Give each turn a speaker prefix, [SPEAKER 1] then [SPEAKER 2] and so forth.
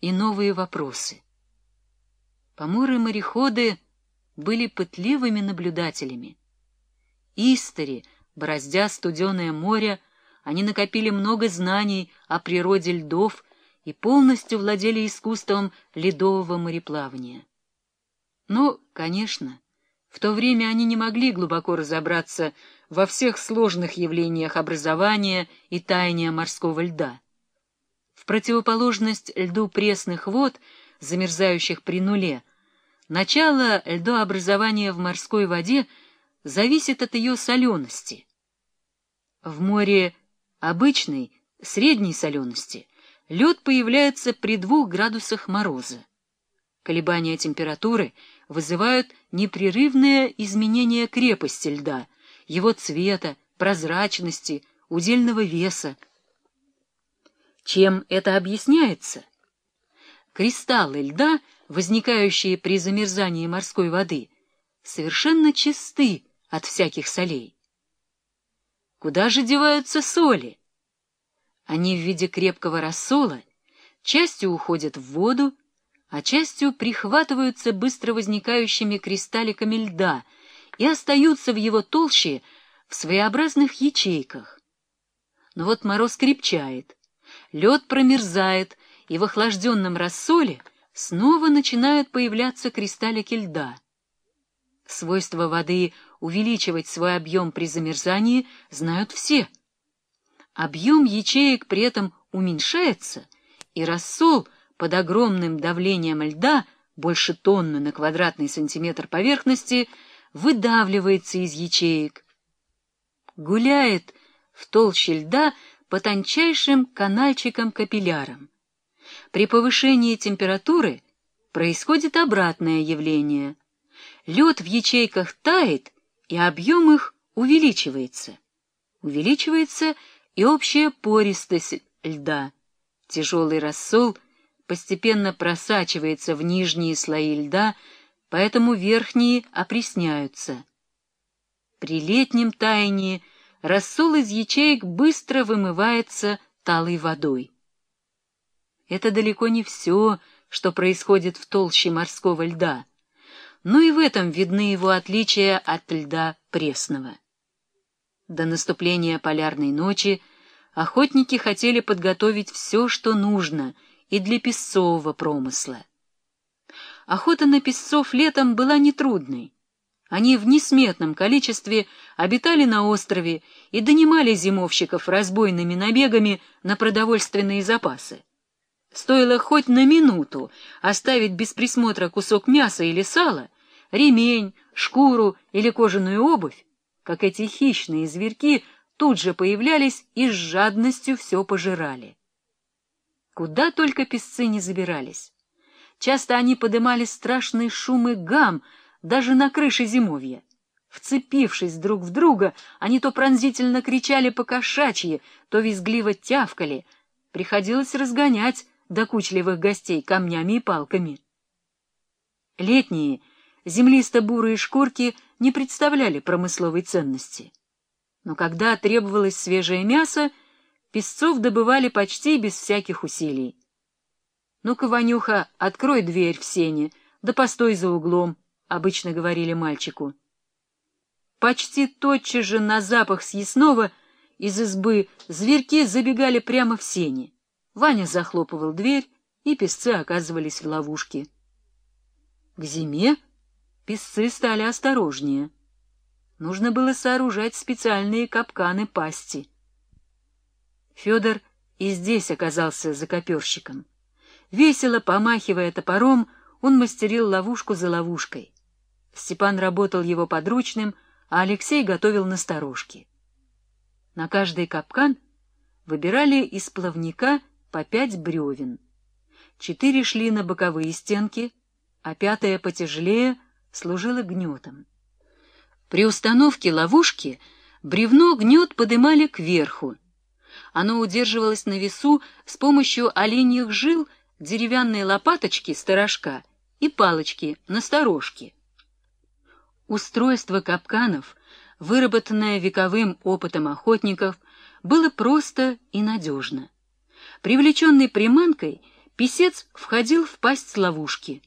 [SPEAKER 1] и новые вопросы. Поморы-мореходы были пытливыми наблюдателями. Истори, бороздя студеное море, они накопили много знаний о природе льдов и полностью владели искусством ледового мореплавания. Но, конечно, в то время они не могли глубоко разобраться во всех сложных явлениях образования и таяния морского льда. В противоположность льду пресных вод, замерзающих при нуле, начало льдообразования в морской воде зависит от ее солености. В море обычной, средней солености лед появляется при двух градусах мороза. Колебания температуры вызывают непрерывное изменение крепости льда, его цвета, прозрачности, удельного веса. Чем это объясняется? Кристаллы льда, возникающие при замерзании морской воды, совершенно чисты от всяких солей. Куда же деваются соли? Они в виде крепкого рассола частью уходят в воду, а частью прихватываются быстро возникающими кристалликами льда и остаются в его толще в своеобразных ячейках. Но вот мороз крепчает, лед промерзает, и в охлажденном рассоле снова начинают появляться кристаллики льда. Свойство воды увеличивать свой объем при замерзании знают все. Объем ячеек при этом уменьшается, и рассол — под огромным давлением льда, больше тонны на квадратный сантиметр поверхности, выдавливается из ячеек. Гуляет в толще льда по тончайшим канальчикам-капиллярам. При повышении температуры происходит обратное явление. Лед в ячейках тает, и объем их увеличивается. Увеличивается и общая пористость льда. Тяжелый рассол — постепенно просачивается в нижние слои льда, поэтому верхние опресняются. При летнем таянии рассол из ячеек быстро вымывается талой водой. Это далеко не все, что происходит в толще морского льда, но и в этом видны его отличия от льда пресного. До наступления полярной ночи охотники хотели подготовить все, что нужно — и для песцового промысла. Охота на песцов летом была нетрудной. Они в несметном количестве обитали на острове и донимали зимовщиков разбойными набегами на продовольственные запасы. Стоило хоть на минуту оставить без присмотра кусок мяса или сала, ремень, шкуру или кожаную обувь, как эти хищные зверьки тут же появлялись и с жадностью все пожирали. Куда только песцы не забирались. Часто они подымали страшный шум и гам даже на крыше зимовья. Вцепившись друг в друга, они то пронзительно кричали по кошачьи, то визгливо тявкали. Приходилось разгонять докучливых гостей камнями и палками. Летние землисто-бурые шкурки не представляли промысловой ценности. Но когда требовалось свежее мясо, Песцов добывали почти без всяких усилий. — Ну-ка, Ванюха, открой дверь в сене, да постой за углом, — обычно говорили мальчику. Почти тотчас же на запах съестного из избы зверьки забегали прямо в сене. Ваня захлопывал дверь, и песцы оказывались в ловушке. К зиме песцы стали осторожнее. Нужно было сооружать специальные капканы пасти. Федор и здесь оказался закоперщиком. Весело помахивая топором, он мастерил ловушку за ловушкой. Степан работал его подручным, а Алексей готовил насторожки. На каждый капкан выбирали из плавника по пять бревен. Четыре шли на боковые стенки, а пятая потяжелее служила гнетом. При установке ловушки бревно гнет подымали кверху, оно удерживалось на весу с помощью оленьих жил, деревянной лопаточки сторожка и палочки насторожки. Устройство капканов, выработанное вековым опытом охотников, было просто и надежно. Привлеченный приманкой, писец входил в пасть ловушки,